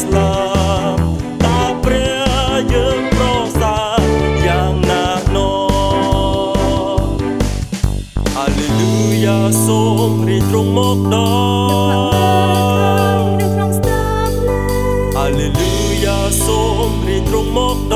ស្លាប់តើព្រះយើងប្រសើរយ៉ាងណាណោអាឡេលូយ៉ាសូមរីត្រង់មកដល់អាឡេលូយ៉ាសូមរីត្រង់មកដល់